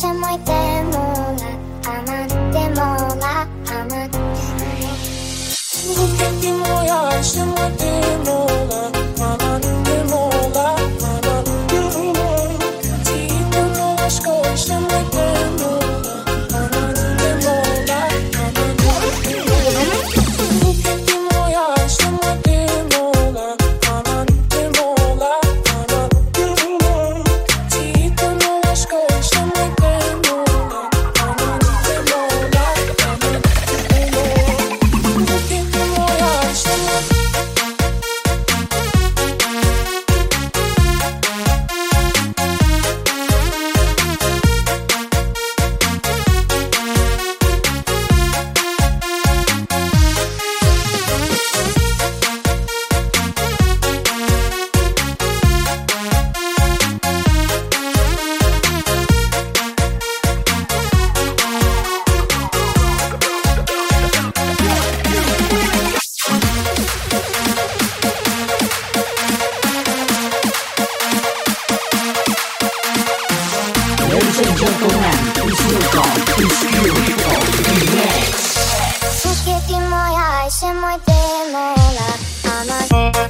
się like that. Sve ti moja i se moj temela, ama